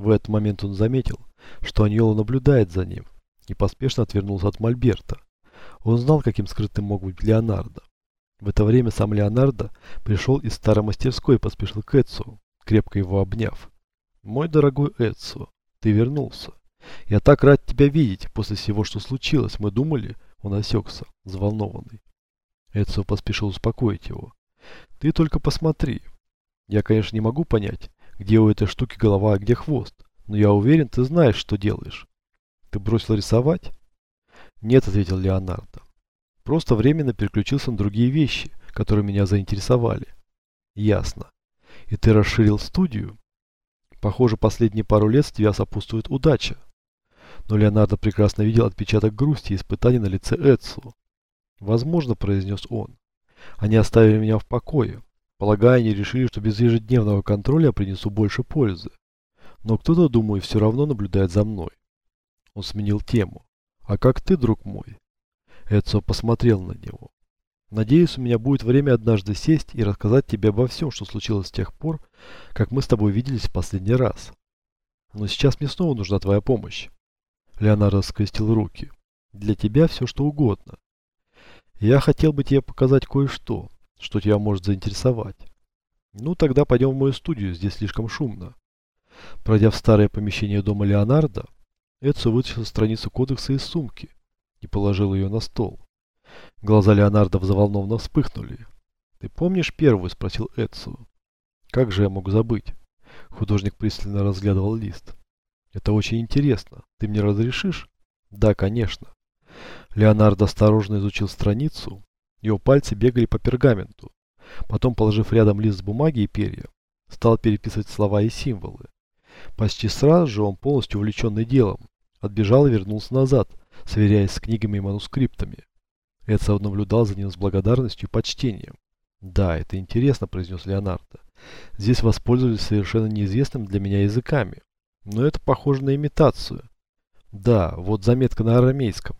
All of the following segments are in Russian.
В этот момент он заметил, что Аньола наблюдает за ним, и поспешно отвернулся от Мольберта. Он знал, каким скрытым мог быть Леонардо. В это время сам Леонардо пришел из старой мастерской и поспешил к Эдсу, крепко его обняв. «Мой дорогой Эдсу, ты вернулся. Я так рад тебя видеть после всего, что случилось. Мы думали...» Он осекся, взволнованный. Эдсо поспешил успокоить его. «Ты только посмотри. Я, конечно, не могу понять, где у этой штуки голова, а где хвост, но я уверен, ты знаешь, что делаешь. Ты бросил рисовать?» «Нет», — ответил Леонардо. «Просто временно переключился на другие вещи, которые меня заинтересовали». «Ясно. И ты расширил студию?» «Похоже, последние пару лет с тебя сопутствует удача». Но Леонардо прекрасно видел отпечаток грусти и испытаний на лице Эдсу. «Возможно», — произнес он. «Они оставили меня в покое. Полагаю, они решили, что без ежедневного контроля я принесу больше пользы. Но кто-то, думаю, все равно наблюдает за мной». Он сменил тему. «А как ты, друг мой?» Эдсо посмотрел на него. «Надеюсь, у меня будет время однажды сесть и рассказать тебе обо всем, что случилось с тех пор, как мы с тобой виделись в последний раз. Но сейчас мне снова нужна твоя помощь». Леонардо скрестил руки. «Для тебя все, что угодно. Я хотел бы тебе показать кое-что, что тебя может заинтересовать. Ну, тогда пойдем в мою студию, здесь слишком шумно». Пройдя в старое помещение дома Леонардо, Эдсо вытащил страницу кодекса из сумки и положил ее на стол. Глаза Леонардо взволнованно вспыхнули. «Ты помнишь первую?» – спросил Эдсо. «Как же я мог забыть?» Художник пристально разглядывал лист. «Это очень интересно. Ты мне разрешишь?» «Да, конечно». Леонардо осторожно изучил страницу. Его пальцы бегали по пергаменту. Потом, положив рядом лист бумаги и перья, стал переписывать слова и символы. Почти сразу же он, полностью увлеченный делом, отбежал и вернулся назад, сверяясь с книгами и манускриптами. Эдсо наблюдал за ним с благодарностью и почтением. «Да, это интересно», – произнес Леонардо. «Здесь воспользовались совершенно неизвестным для меня языками. Но это похоже на имитацию. Да, вот заметка на арамейском,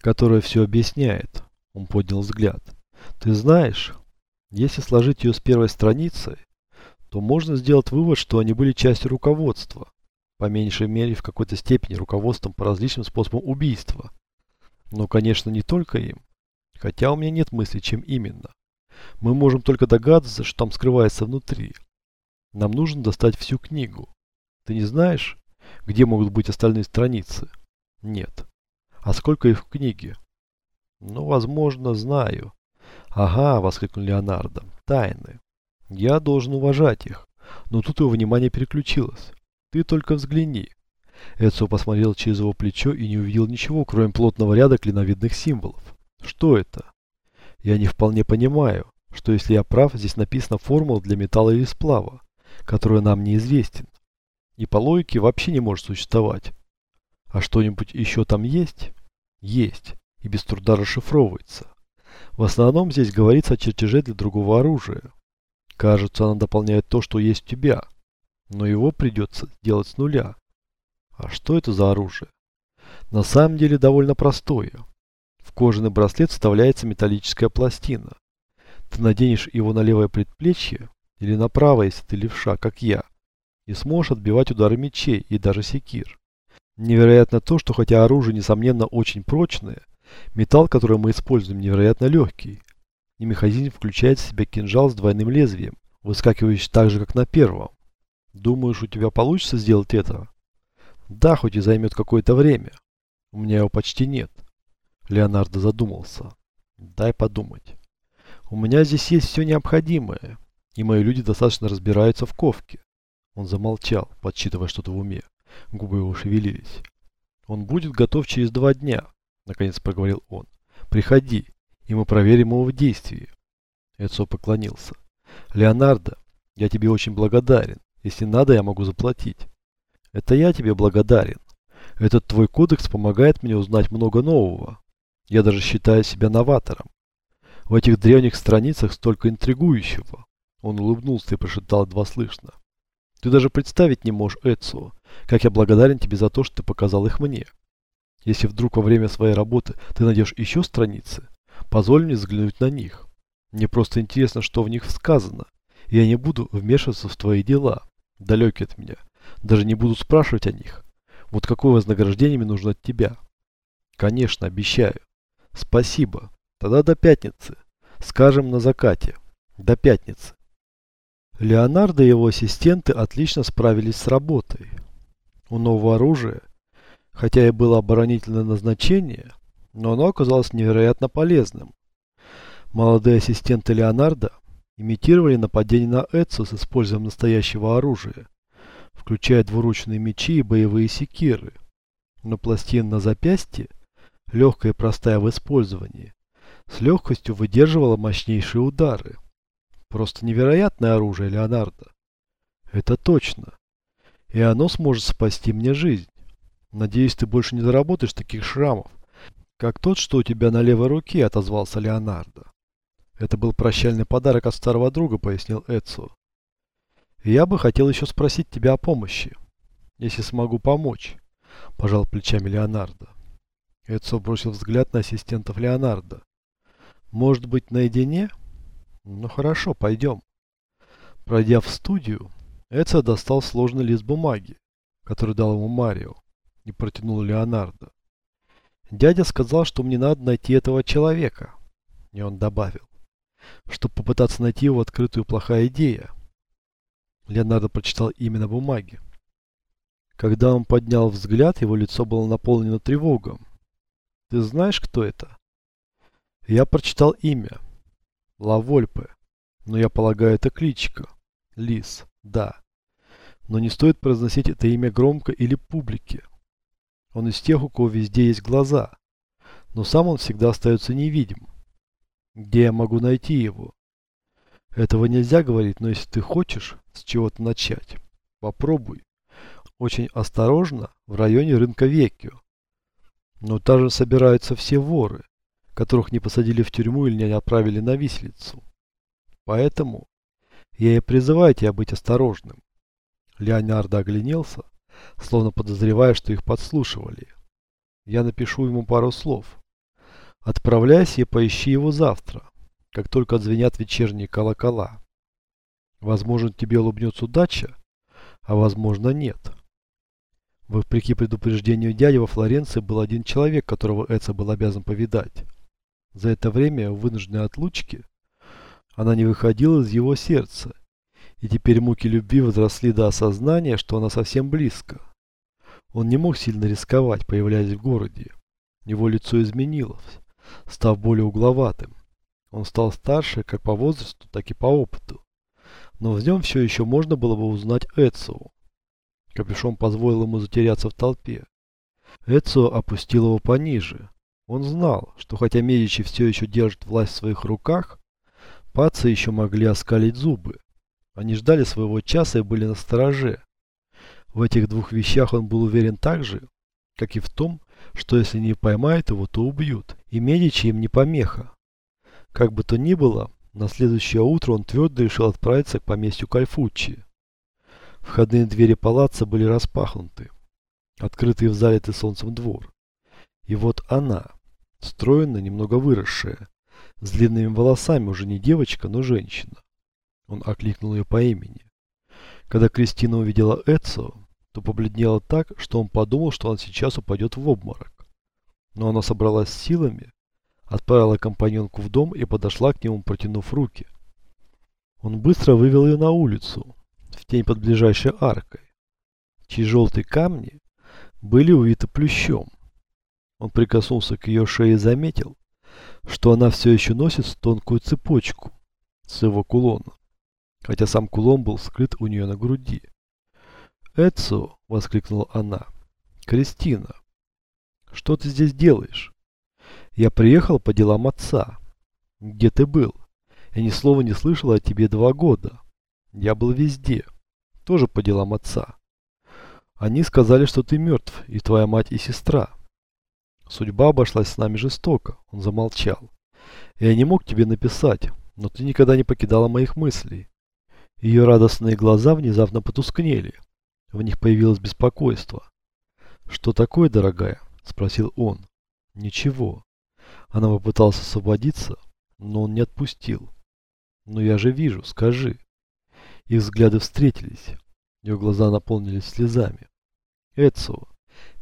которая все объясняет». Он поднял взгляд. «Ты знаешь, если сложить ее с первой страницы, то можно сделать вывод, что они были частью руководства, по меньшей мере в какой-то степени руководством по различным способам убийства. Но, конечно, не только им. Хотя у меня нет мысли, чем именно. Мы можем только догадываться, что там скрывается внутри. Нам нужно достать всю книгу. Ты не знаешь, где могут быть остальные страницы? Нет. А сколько их в книге? Ну, возможно, знаю. Ага, воскликнул Леонардо. Тайны. Я должен уважать их. Но тут его внимание переключилось. Ты только взгляни. Эдсо посмотрел через его плечо и не увидел ничего, кроме плотного ряда клиновидных символов. Что это? Я не вполне понимаю, что если я прав, здесь написана формула для металла или сплава, которая нам неизвестен. И по логике вообще не может существовать. А что-нибудь еще там есть? Есть. И без труда расшифровывается. В основном здесь говорится о чертеже для другого оружия. Кажется, она дополняет то, что есть у тебя. Но его придется делать с нуля. А что это за оружие? На самом деле довольно простое. В кожаный браслет вставляется металлическая пластина. Ты наденешь его на левое предплечье или на правое, если ты левша, как я, и сможешь отбивать удары мечей и даже секир. Невероятно то, что хотя оружие, несомненно, очень прочное, металл, который мы используем, невероятно легкий и механизм включает в себя кинжал с двойным лезвием, выскакивающий так же, как на первом. Думаешь, у тебя получится сделать это? Да, хоть и займет какое-то время. У меня его почти нет. Леонардо задумался. Дай подумать. У меня здесь есть все необходимое, и мои люди достаточно разбираются в ковке. Он замолчал, подсчитывая что-то в уме. Губы его шевелились. Он будет готов через два дня, наконец проговорил он. Приходи, и мы проверим его в действии. Эцо поклонился. Леонардо, я тебе очень благодарен. Если надо, я могу заплатить. Это я тебе благодарен. Этот твой кодекс помогает мне узнать много нового. Я даже считаю себя новатором. В этих древних страницах столько интригующего. Он улыбнулся и прошептал едва слышно. Ты даже представить не можешь, Эцио, как я благодарен тебе за то, что ты показал их мне. Если вдруг во время своей работы ты найдешь еще страницы, Позволь мне взглянуть на них. Мне просто интересно, что в них сказано. Я не буду вмешиваться в твои дела, далекие от меня. Даже не буду спрашивать о них. Вот какое вознаграждение мне нужно от тебя? Конечно, обещаю. Спасибо. Тогда до пятницы. Скажем, на закате. До пятницы. Леонардо и его ассистенты отлично справились с работой. У нового оружия, хотя и было оборонительное назначение, но оно оказалось невероятно полезным. Молодые ассистенты Леонардо имитировали нападение на Эдсо с использованием настоящего оружия, включая двуручные мечи и боевые секиры. Но пластина на запястье, легкая и простая в использовании, с легкостью выдерживала мощнейшие удары. Просто невероятное оружие, Леонардо. Это точно. И оно сможет спасти мне жизнь. Надеюсь, ты больше не заработаешь таких шрамов, как тот, что у тебя на левой руке, отозвался Леонардо. Это был прощальный подарок от старого друга, пояснил Эдсо. Я бы хотел еще спросить тебя о помощи, если смогу помочь, пожал плечами Леонардо. Эдсо бросил взгляд на ассистентов Леонардо. Может быть, наедине? Ну хорошо, пойдем. Пройдя в студию, Эдсо достал сложный лист бумаги, который дал ему Марио, и протянул Леонардо. Дядя сказал, что мне надо найти этого человека. И он добавил, чтобы попытаться найти его открытую плохая идея. Леонардо прочитал имя на бумаге. Когда он поднял взгляд, его лицо было наполнено тревогой. «Ты знаешь, кто это?» Я прочитал имя. Лавольпе. Но я полагаю, это кличка. Лис. Да. Но не стоит произносить это имя громко или публике. Он из тех, у кого везде есть глаза. Но сам он всегда остается невидим. Где я могу найти его? Этого нельзя говорить, но если ты хочешь с чего-то начать, попробуй. Очень осторожно в районе рынка Векио. Но там же собираются все воры, которых не посадили в тюрьму или не отправили на виселицу. Поэтому я и призываю тебя быть осторожным. Леонардо огляделся, словно подозревая, что их подслушивали. Я напишу ему пару слов. Отправляйся и поищи его завтра, как только отзвенят вечерние колокола. Возможно, тебе улыбнется удача, а возможно нет. Вопреки предупреждению дяди, во Флоренции был один человек, которого Эца был обязан повидать. За это время, в вынужденной отлучке, она не выходила из его сердца, и теперь муки любви возросли до осознания, что она совсем близко. Он не мог сильно рисковать, появляясь в городе. Его лицо изменилось, став более угловатым. Он стал старше как по возрасту, так и по опыту. Но в нем все еще можно было бы узнать Эцио. Капюшон позволил ему затеряться в толпе. Эцио опустил его пониже. Он знал, что хотя Медичи все еще держат власть в своих руках, пацы еще могли оскалить зубы. Они ждали своего часа и были на стороже. В этих двух вещах он был уверен так же, как и в том, что если не поймают его, то убьют, и Медичи им не помеха. Как бы то ни было, на следующее утро он твердо решил отправиться к поместью Кальфуччи. Входные двери палаца были распахнуты, открытый в залитый солнцем двор. И вот она, стройная, немного выросшая, с длинными волосами, уже не девочка, но женщина. Он окликнул ее по имени. Когда Кристина увидела Эцио, то побледнела так, что он подумал, что она сейчас упадет в обморок. Но она собралась с силами, отправила компаньонку в дом и подошла к нему, протянув руки. Он быстро вывел ее на улицу, в тень под ближайшей аркой, чьи желтые камни были увиты плющом. Он прикоснулся к ее шее и заметил, что она все еще носит тонкую цепочку с его кулона, хотя сам кулон был скрыт у нее на груди. «Эдсо!» — воскликнула она. «Кристина! Что ты здесь делаешь?» «Я приехал по делам отца. Где ты был? Я ни слова не слышала о тебе два года. Я был везде. Тоже по делам отца. Они сказали, что ты мертв, и твоя мать и сестра. Судьба обошлась с нами жестоко. Он замолчал. Я не мог тебе написать, но ты никогда не покидала моих мыслей. Ее радостные глаза внезапно потускнели. В них появилось беспокойство. «Что такое, дорогая?» – спросил он. «Ничего». Она попыталась освободиться, но он не отпустил. «Но я же вижу, скажи». Их взгляды встретились. Ее глаза наполнились слезами. Эцио,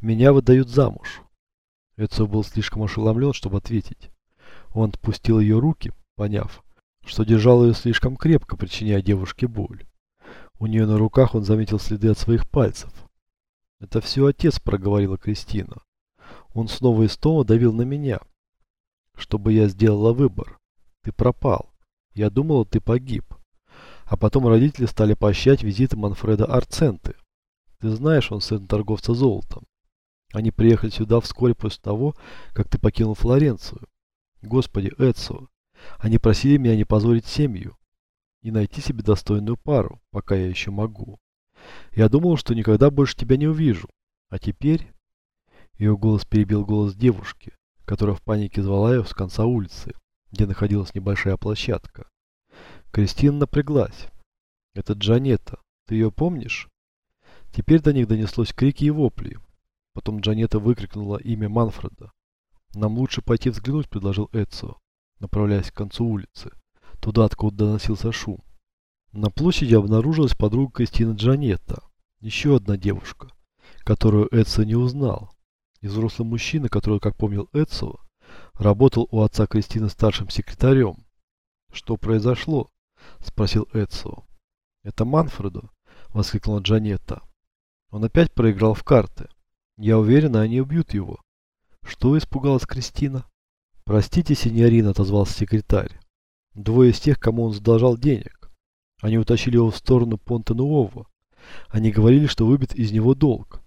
меня выдают замуж. Эцио был слишком ошеломлен, чтобы ответить. Он отпустил ее руки, поняв, что держал ее слишком крепко, причиняя девушке боль. У нее на руках он заметил следы от своих пальцев. «Это все отец», — проговорила Кристина. «Он снова и снова давил на меня, чтобы я сделала выбор. Ты пропал. Я думала, ты погиб. А потом родители стали поощрять визиты Манфреда Арценты. Ты знаешь, он сын торговца золотом. Они приехали сюда вскоре после того, как ты покинул Флоренцию. Господи, Эдсо, они просили меня не позорить семью и найти себе достойную пару, пока я еще могу. Я думал, что никогда больше тебя не увижу. А теперь... Ее голос перебил голос девушки, которая в панике звала ее с конца улицы, где находилась небольшая площадка. Кристина напряглась. «Это Джанета. Ты ее помнишь?» Теперь до них донеслось крики и вопли. Потом Джанета выкрикнула имя Манфреда. «Нам лучше пойти взглянуть», — предложил Эцио, направляясь к концу улицы, туда, откуда доносился шум. На площади обнаружилась подруга Кристины Джанетта, еще одна девушка, которую Эцио не узнал. И взрослый мужчина, который, как помнил Эцио, работал у отца Кристины старшим секретарем. «Что произошло?» — спросил Эцио. «Это Манфредо», — воскликнула Джанетта. «Он опять проиграл в карты. Я уверена, они убьют его. Что испугалась Кристина? Простите, синьорина, отозвался секретарь. Двое из тех, кому он задолжал денег. Они утащили его в сторону Понта Нуово. Они говорили, что выбит из него долг.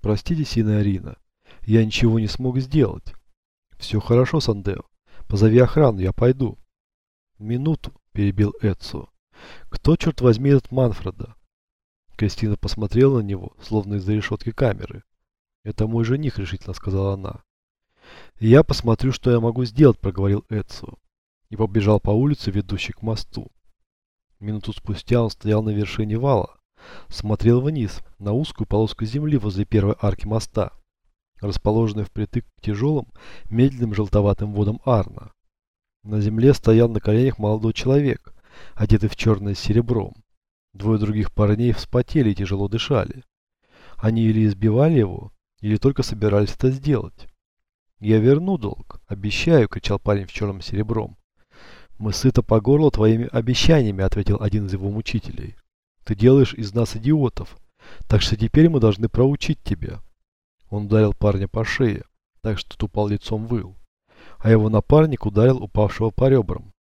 Простите, синьорина, я ничего не смог сделать. Все хорошо, Сандео. Позови охрану, я пойду. Минуту, перебил Эдсо. Кто, черт возьми, этот Манфреда? Кристина посмотрела на него, словно из-за решетки камеры. «Это мой жених», — решительно сказала она. «Я посмотрю, что я могу сделать», — проговорил Эдсо. И побежал по улице, ведущей к мосту. Минуту спустя он стоял на вершине вала, смотрел вниз, на узкую полоску земли возле первой арки моста, расположенной впритык к тяжелым, медленным желтоватым водам Арна. На земле стоял на коленях молодой человек, одетый в черное с серебром. Двое других парней вспотели и тяжело дышали. Они или избивали его, или только собирались это сделать? «Я верну долг, обещаю!» – кричал парень в черном серебром. «Мы сыто по горло твоими обещаниями», – ответил один из его мучителей. «Ты делаешь из нас идиотов, так что теперь мы должны проучить тебя». Он ударил парня по шее, так что тот упал лицом выл, а его напарник ударил упавшего по ребрам.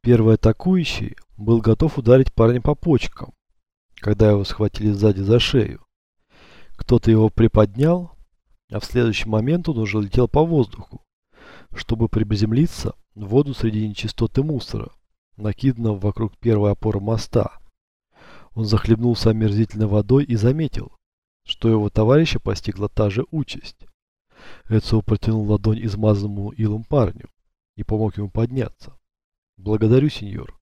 Первый атакующий был готов ударить парня по почкам, когда его схватили сзади за шею. Кто-то его приподнял, а в следующий момент он уже летел по воздуху, чтобы приземлиться в воду среди нечистоты мусора, накиданного вокруг первой опоры моста. Он захлебнулся омерзительной водой и заметил, что его товарища постигла та же участь. Эцио протянул ладонь измазанному илом парню и помог ему подняться. «Благодарю, сеньор.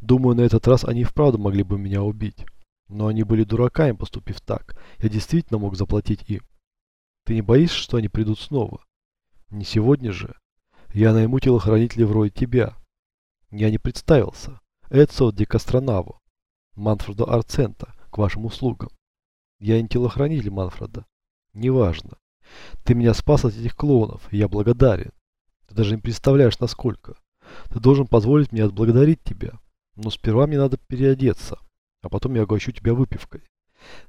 Думаю, на этот раз они вправду могли бы меня убить». Но они были дураками, поступив так. Я действительно мог заплатить им. Ты не боишься, что они придут снова? Не сегодня же. Я найму телохранителей вроде тебя. Я не представился. Эдсо Ди Кастронаво. Манфреда Арцента. К вашим услугам. Я не телохранитель Манфреда. Неважно. Ты меня спас от этих клоунов, и я благодарен. Ты даже не представляешь, насколько. Ты должен позволить мне отблагодарить тебя. Но сперва мне надо переодеться а потом я угощу тебя выпивкой.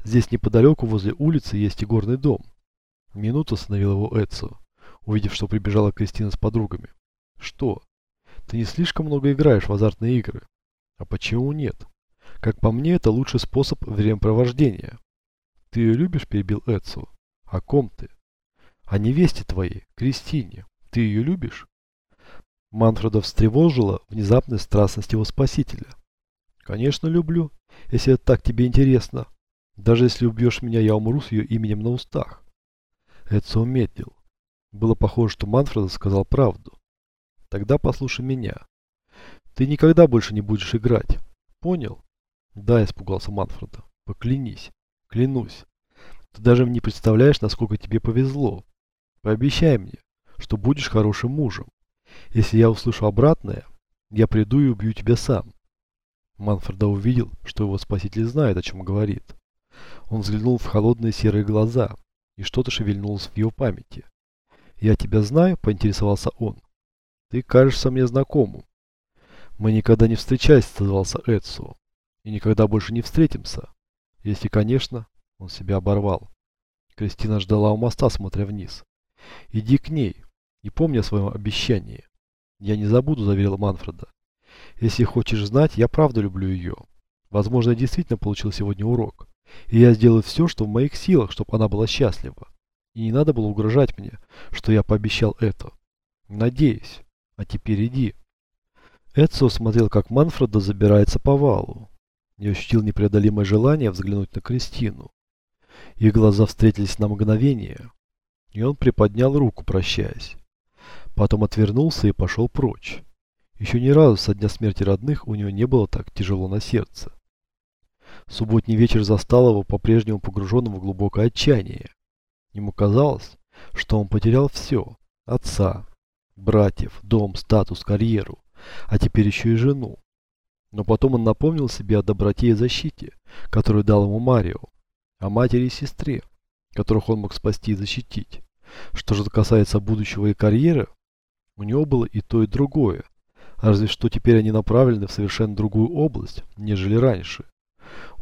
Здесь неподалеку возле улицы есть и горный дом. Минуту остановил его Эдсо, увидев, что прибежала Кристина с подругами. Что? Ты не слишком много играешь в азартные игры? А почему нет? Как по мне, это лучший способ времяпровождения. Ты ее любишь, перебил Эдсо. О ком ты? О невесте твоей, Кристине. Ты ее любишь? Манфреда встревожила внезапность страстность его спасителя. Конечно, люблю, если это так тебе интересно. Даже если убьешь меня, я умру с ее именем на устах. Эдсо медлил. Было похоже, что Манфред сказал правду. Тогда послушай меня. Ты никогда больше не будешь играть. Понял? Да, испугался Манфреда. Поклянись. Клянусь. Ты даже не представляешь, насколько тебе повезло. Пообещай мне, что будешь хорошим мужем. Если я услышу обратное, я приду и убью тебя сам. Манфреда увидел, что его спаситель знает, о чем говорит. Он взглянул в холодные серые глаза, и что-то шевельнулось в его памяти. «Я тебя знаю?» – поинтересовался он. «Ты кажешься мне знакомым». «Мы никогда не встречались», – отозвался Эдсу. «И никогда больше не встретимся. Если, конечно...» – он себя оборвал. Кристина ждала у моста, смотря вниз. «Иди к ней и помни о своем обещании». «Я не забуду», – заверил Манфреда. «Если хочешь знать, я правда люблю ее. Возможно, я действительно получил сегодня урок. И я сделаю все, что в моих силах, чтобы она была счастлива. И не надо было угрожать мне, что я пообещал это. Надеюсь. А теперь иди». Эдсо смотрел, как Манфреда забирается по валу. Не ощутил непреодолимое желание взглянуть на Кристину. Их глаза встретились на мгновение, и он приподнял руку, прощаясь. Потом отвернулся и пошел прочь. Еще ни разу со дня смерти родных у него не было так тяжело на сердце. Субботний вечер застал его по-прежнему погруженным в глубокое отчаяние. Ему казалось, что он потерял все – отца, братьев, дом, статус, карьеру, а теперь еще и жену. Но потом он напомнил себе о доброте и защите, которую дал ему Марио, о матери и сестре, которых он мог спасти и защитить. Что же касается будущего и карьеры, у него было и то, и другое, разве что теперь они направлены в совершенно другую область, нежели раньше.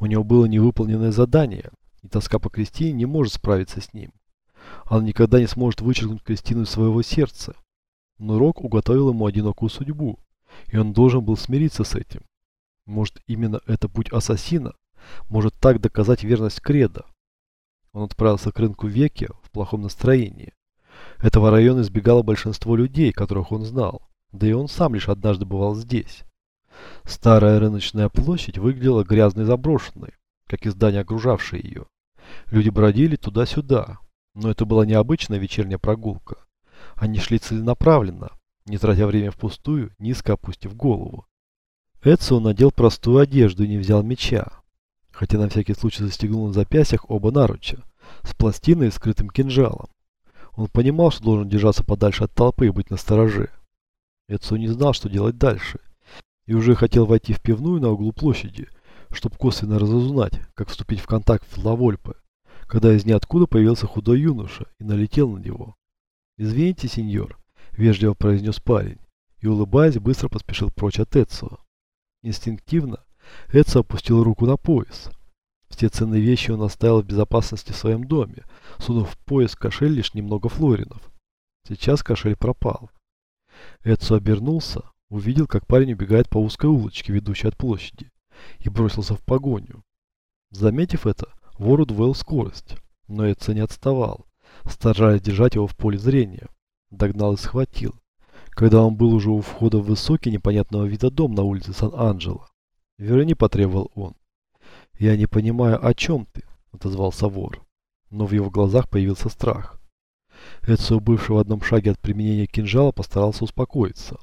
У него было невыполненное задание, и тоска по Кристине не может справиться с ним. Он никогда не сможет вычеркнуть Кристину из своего сердца. Но Рок уготовил ему одинокую судьбу, и он должен был смириться с этим. Может, именно это путь ассасина может так доказать верность Кредо. Он отправился к рынку Веки в плохом настроении. Этого района избегало большинство людей, которых он знал, да и он сам лишь однажды бывал здесь. Старая рыночная площадь выглядела грязной и заброшенной, как и здания, окружавшие ее. Люди бродили туда-сюда, но это была необычная вечерняя прогулка. Они шли целенаправленно, не тратя время впустую, низко опустив голову. Эдсо надел простую одежду и не взял меча, хотя на всякий случай застегнул на запястьях оба наруча, с пластиной и скрытым кинжалом. Он понимал, что должен держаться подальше от толпы и быть настороже. Эдсо не знал, что делать дальше, и уже хотел войти в пивную на углу площади, чтобы косвенно разузнать, как вступить в контакт с Лавольпе, когда из ниоткуда появился худой юноша и налетел на него. «Извините, сеньор», – вежливо произнес парень, и, улыбаясь, быстро поспешил прочь от Эдсо. Инстинктивно Эдсо опустил руку на пояс. Все ценные вещи он оставил в безопасности в своем доме, сунув в пояс кошель лишь немного флоринов. Сейчас кошель пропал. Эдсо обернулся, увидел, как парень убегает по узкой улочке, ведущей от площади, и бросился в погоню. Заметив это, вор удвоил скорость, но Эдсо не отставал, стараясь держать его в поле зрения. Догнал и схватил, когда он был уже у входа в высокий непонятного вида дом на улице Сан-Анджело. «Верни», — потребовал он. «Я не понимаю, о чем ты?» — отозвался вор. Но в его глазах появился страх. Эдсо, бывший в одном шаге от применения кинжала, постарался успокоиться.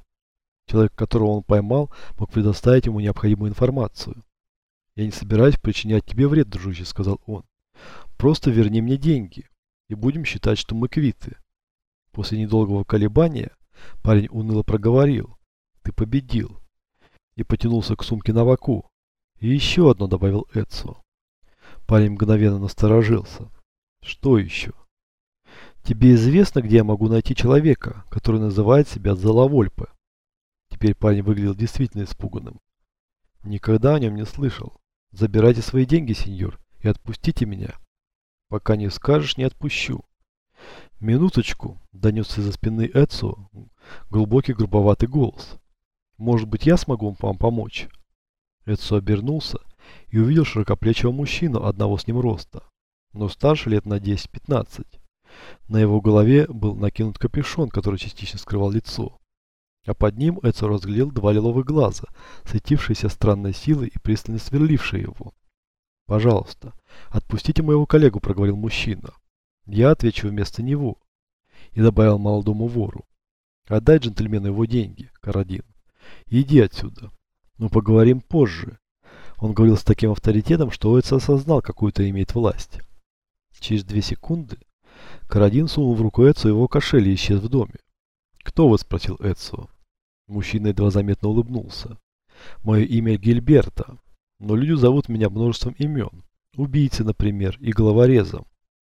Человек, которого он поймал, мог предоставить ему необходимую информацию. «Я не собираюсь причинять тебе вред, дружище», — сказал он. «Просто верни мне деньги, и будем считать, что мы квиты». После недолгого колебания парень уныло проговорил. «Ты победил». И потянулся к сумке на ваку. И еще одно добавил Эдсо. Парень мгновенно насторожился. «Что еще?» «Тебе известно, где я могу найти человека, который называет себя Заловольпе?» Теперь парень выглядел действительно испуганным. «Никогда о нем не слышал. Забирайте свои деньги, сеньор, и отпустите меня. Пока не скажешь, не отпущу». «Минуточку», — донесся за спины Эдсо глубокий грубоватый голос. «Может быть, я смогу вам помочь?» Эдсо обернулся и увидел широкоплечего мужчину одного с ним роста, но старше лет на 10-15. На его голове был накинут капюшон, который частично скрывал лицо. А под ним Эдсо разглядел два лиловых глаза, светившиеся странной силой и пристально сверлившие его. «Пожалуйста, отпустите моего коллегу», — проговорил мужчина. Я отвечу вместо него. И добавил молодому вору. Отдай джентльмену его деньги, Карадин. Иди отсюда. Но поговорим позже. Он говорил с таким авторитетом, что Уэтс осознал, какую-то имеет власть. Через две секунды Карадин сунул в руку Эдсу его кошель и исчез в доме. «Кто вы?» – спросил Эдсу. Мужчина едва заметно улыбнулся. «Мое имя Гильберта, но люди зовут меня множеством имен. Убийцей, например, и головорезом.